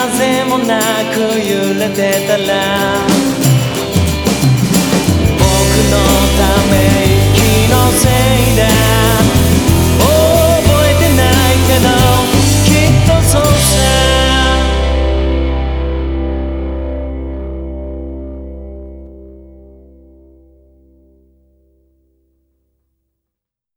風もなく揺れてたら僕のため息のせい